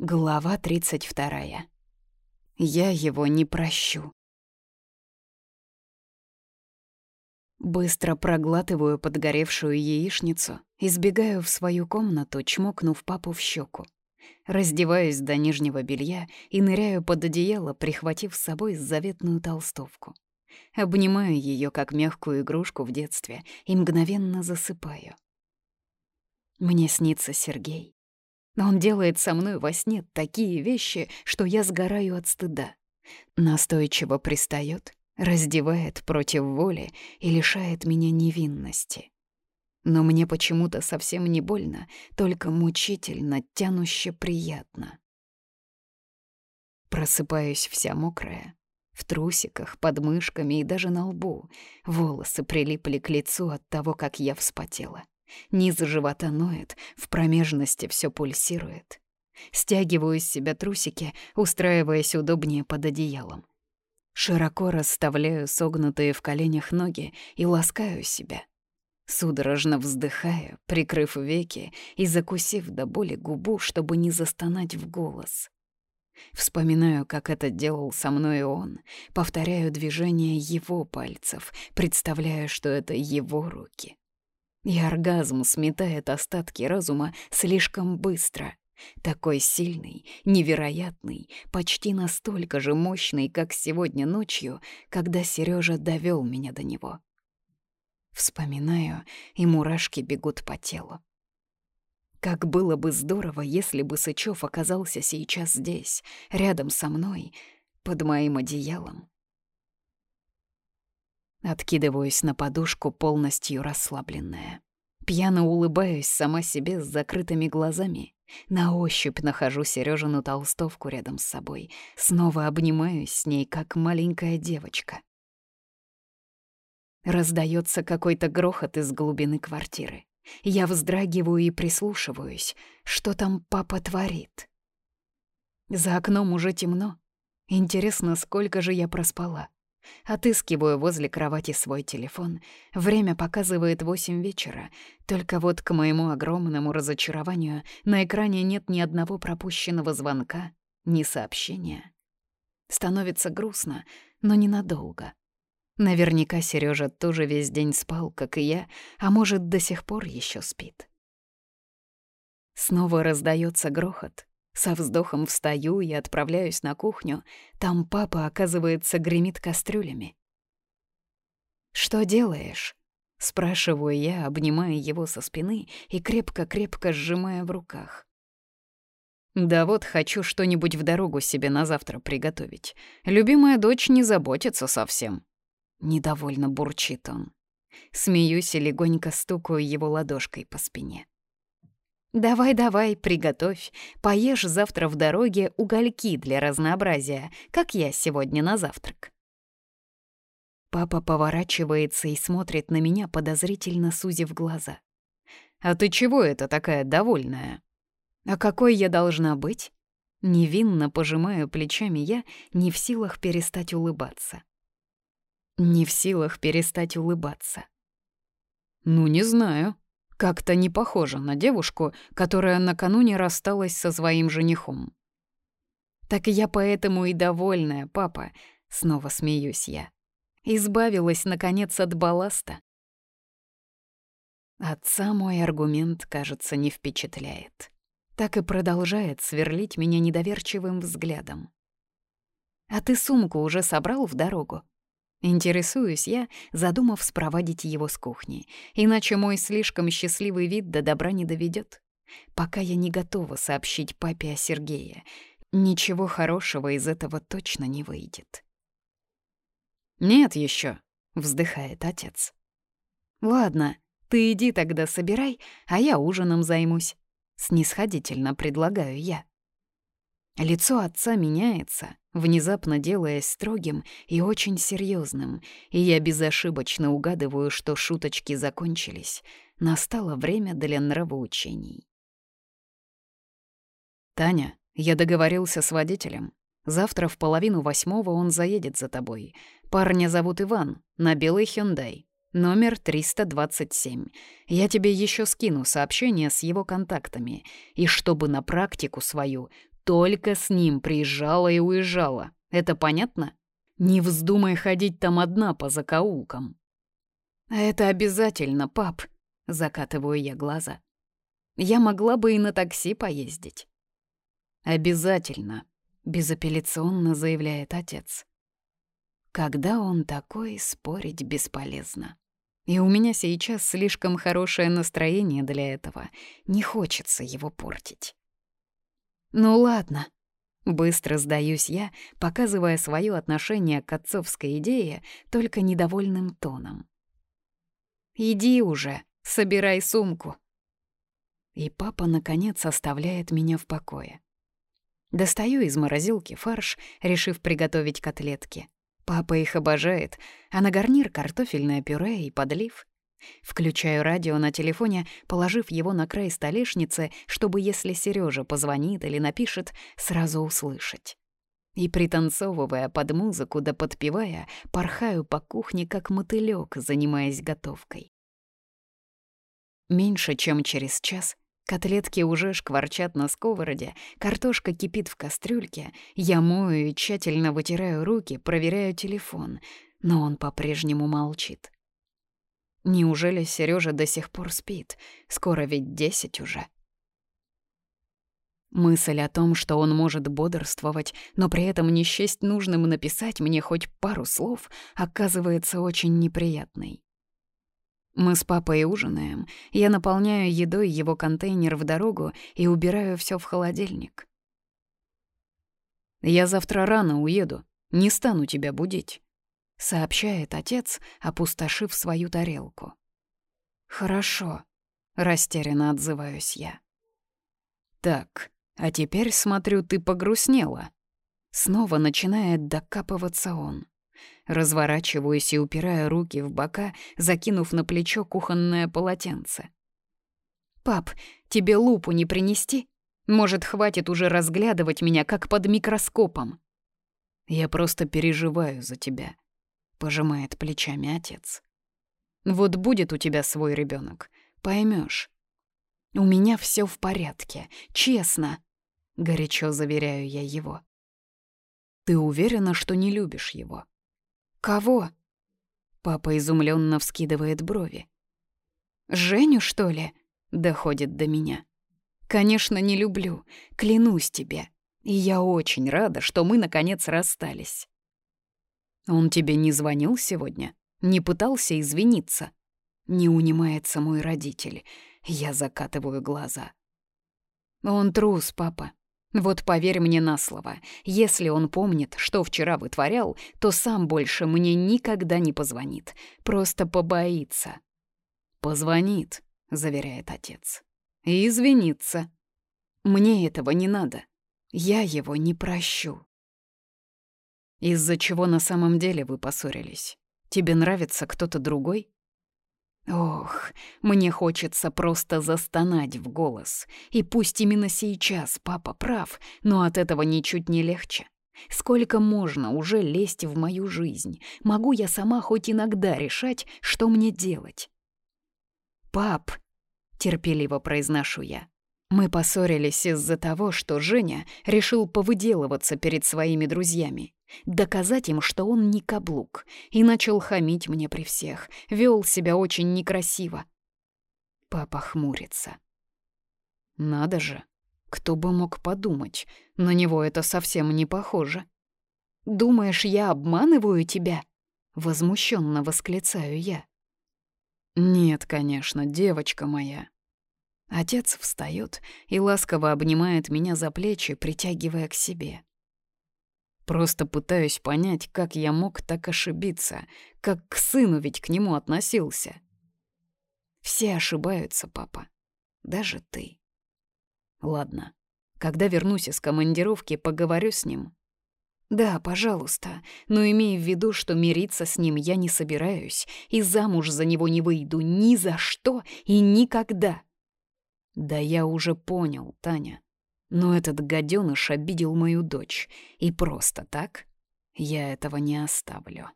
Глава 32. Я его не прощу. Быстро проглатываю подгоревшую яичницу, избегаю в свою комнату, чмокнув папу в щеку. Раздеваюсь до нижнего белья и ныряю под одеяло, прихватив с собой заветную толстовку. Обнимаю ее как мягкую игрушку в детстве и мгновенно засыпаю. Мне снится Сергей. Он делает со мной во сне такие вещи, что я сгораю от стыда. Настойчиво пристает, раздевает против воли и лишает меня невинности. Но мне почему-то совсем не больно, только мучительно, тянуще приятно. Просыпаюсь вся мокрая, в трусиках, под мышками и даже на лбу. Волосы прилипли к лицу от того, как я вспотела. Низ живота ноет, в промежности все пульсирует. Стягиваю из себя трусики, устраиваясь удобнее под одеялом. Широко расставляю согнутые в коленях ноги и ласкаю себя. Судорожно вздыхаю, прикрыв веки и закусив до боли губу, чтобы не застонать в голос. Вспоминаю, как это делал со мной он, повторяю движения его пальцев, представляю, что это его руки. И оргазм сметает остатки разума слишком быстро. Такой сильный, невероятный, почти настолько же мощный, как сегодня ночью, когда Сережа довел меня до него. Вспоминаю, и мурашки бегут по телу. Как было бы здорово, если бы Сычев оказался сейчас здесь, рядом со мной, под моим одеялом. Откидываюсь на подушку, полностью расслабленная. Пьяно улыбаюсь сама себе с закрытыми глазами. На ощупь нахожу Сережину толстовку рядом с собой. Снова обнимаюсь с ней, как маленькая девочка. Раздается какой-то грохот из глубины квартиры. Я вздрагиваю и прислушиваюсь. Что там папа творит? За окном уже темно. Интересно, сколько же я проспала. Отыскиваю возле кровати свой телефон. Время показывает восемь вечера. Только вот к моему огромному разочарованию на экране нет ни одного пропущенного звонка, ни сообщения. Становится грустно, но ненадолго. Наверняка Сережа тоже весь день спал, как и я, а может, до сих пор еще спит. Снова раздается грохот. Со вздохом встаю и отправляюсь на кухню. Там папа, оказывается, гремит кастрюлями. «Что делаешь?» — спрашиваю я, обнимая его со спины и крепко-крепко сжимая в руках. «Да вот хочу что-нибудь в дорогу себе на завтра приготовить. Любимая дочь не заботится совсем». Недовольно бурчит он. Смеюсь и легонько стукаю его ладошкой по спине. «Давай-давай, приготовь. Поешь завтра в дороге угольки для разнообразия, как я сегодня на завтрак». Папа поворачивается и смотрит на меня, подозрительно сузив глаза. «А ты чего это такая довольная?» «А какой я должна быть?» Невинно пожимаю плечами я, не в силах перестать улыбаться. Не в силах перестать улыбаться. «Ну, не знаю», как-то не похожа на девушку, которая накануне рассталась со своим женихом. «Так я поэтому и довольная, папа», — снова смеюсь я. Избавилась, наконец, от балласта. Отца мой аргумент, кажется, не впечатляет. Так и продолжает сверлить меня недоверчивым взглядом. «А ты сумку уже собрал в дорогу?» Интересуюсь я, задумав спровадить его с кухни, иначе мой слишком счастливый вид до добра не доведет. Пока я не готова сообщить папе о Сергее, ничего хорошего из этого точно не выйдет. «Нет еще, вздыхает отец. «Ладно, ты иди тогда собирай, а я ужином займусь», — снисходительно предлагаю я. Лицо отца меняется, внезапно делаясь строгим и очень серьезным, и я безошибочно угадываю, что шуточки закончились. Настало время для нравоучений. «Таня, я договорился с водителем. Завтра в половину восьмого он заедет за тобой. Парня зовут Иван, на белый Hyundai. Номер 327. Я тебе еще скину сообщение с его контактами. И чтобы на практику свою только с ним приезжала и уезжала. Это понятно? Не вздумай ходить там одна по закоулкам. Это обязательно, пап, закатываю я глаза. Я могла бы и на такси поездить. Обязательно, безапелляционно заявляет отец. Когда он такой, спорить бесполезно. И у меня сейчас слишком хорошее настроение для этого. Не хочется его портить. Ну ладно. Быстро сдаюсь я, показывая свое отношение к отцовской идее, только недовольным тоном. «Иди уже, собирай сумку». И папа, наконец, оставляет меня в покое. Достаю из морозилки фарш, решив приготовить котлетки. Папа их обожает, а на гарнир картофельное пюре и подлив. Включаю радио на телефоне, положив его на край столешницы, чтобы, если Сережа позвонит или напишет, сразу услышать. И пританцовывая под музыку да подпевая, порхаю по кухне, как мотылёк, занимаясь готовкой. Меньше чем через час Котлетки уже шкварчат на сковороде, картошка кипит в кастрюльке, я мою и тщательно вытираю руки, проверяю телефон, но он по-прежнему молчит. Неужели Сережа до сих пор спит? Скоро ведь десять уже. Мысль о том, что он может бодрствовать, но при этом не счесть нужным написать мне хоть пару слов, оказывается очень неприятной. Мы с папой ужинаем, я наполняю едой его контейнер в дорогу и убираю все в холодильник. «Я завтра рано уеду, не стану тебя будить», — сообщает отец, опустошив свою тарелку. «Хорошо», — растерянно отзываюсь я. «Так, а теперь, смотрю, ты погрустнела». Снова начинает докапываться он. Разворачиваюсь и упираю руки в бока, закинув на плечо кухонное полотенце. «Пап, тебе лупу не принести? Может, хватит уже разглядывать меня, как под микроскопом?» «Я просто переживаю за тебя», — пожимает плечами отец. «Вот будет у тебя свой ребенок, поймешь. У меня все в порядке, честно», — горячо заверяю я его. «Ты уверена, что не любишь его?» «Кого?» Папа изумленно вскидывает брови. «Женю, что ли?» — доходит до меня. «Конечно, не люблю, клянусь тебе. И я очень рада, что мы, наконец, расстались». «Он тебе не звонил сегодня? Не пытался извиниться?» Не унимается мой родитель. Я закатываю глаза. «Он трус, папа. Вот поверь мне на слово, если он помнит, что вчера вытворял, то сам больше мне никогда не позвонит, просто побоится. «Позвонит», — заверяет отец, — «и извинится. Мне этого не надо. Я его не прощу». «Из-за чего на самом деле вы поссорились? Тебе нравится кто-то другой?» Ох, мне хочется просто застонать в голос. И пусть именно сейчас папа прав, но от этого ничуть не легче. Сколько можно уже лезть в мою жизнь? Могу я сама хоть иногда решать, что мне делать? «Пап», — терпеливо произношу я, мы поссорились из-за того, что Женя решил повыделываться перед своими друзьями, доказать им, что он не каблук, и начал хамить мне при всех, вел себя очень некрасиво. Папа хмурится. Надо же, кто бы мог подумать, на него это совсем не похоже. «Думаешь, я обманываю тебя?» — возмущенно восклицаю я. «Нет, конечно, девочка моя», Отец встает и ласково обнимает меня за плечи, притягивая к себе. Просто пытаюсь понять, как я мог так ошибиться, как к сыну ведь к нему относился. Все ошибаются, папа, даже ты. Ладно, когда вернусь из командировки, поговорю с ним. Да, пожалуйста, но имей в виду, что мириться с ним я не собираюсь и замуж за него не выйду ни за что и никогда. Да я уже понял, Таня. Но этот гаденыш обидел мою дочь. И просто так я этого не оставлю.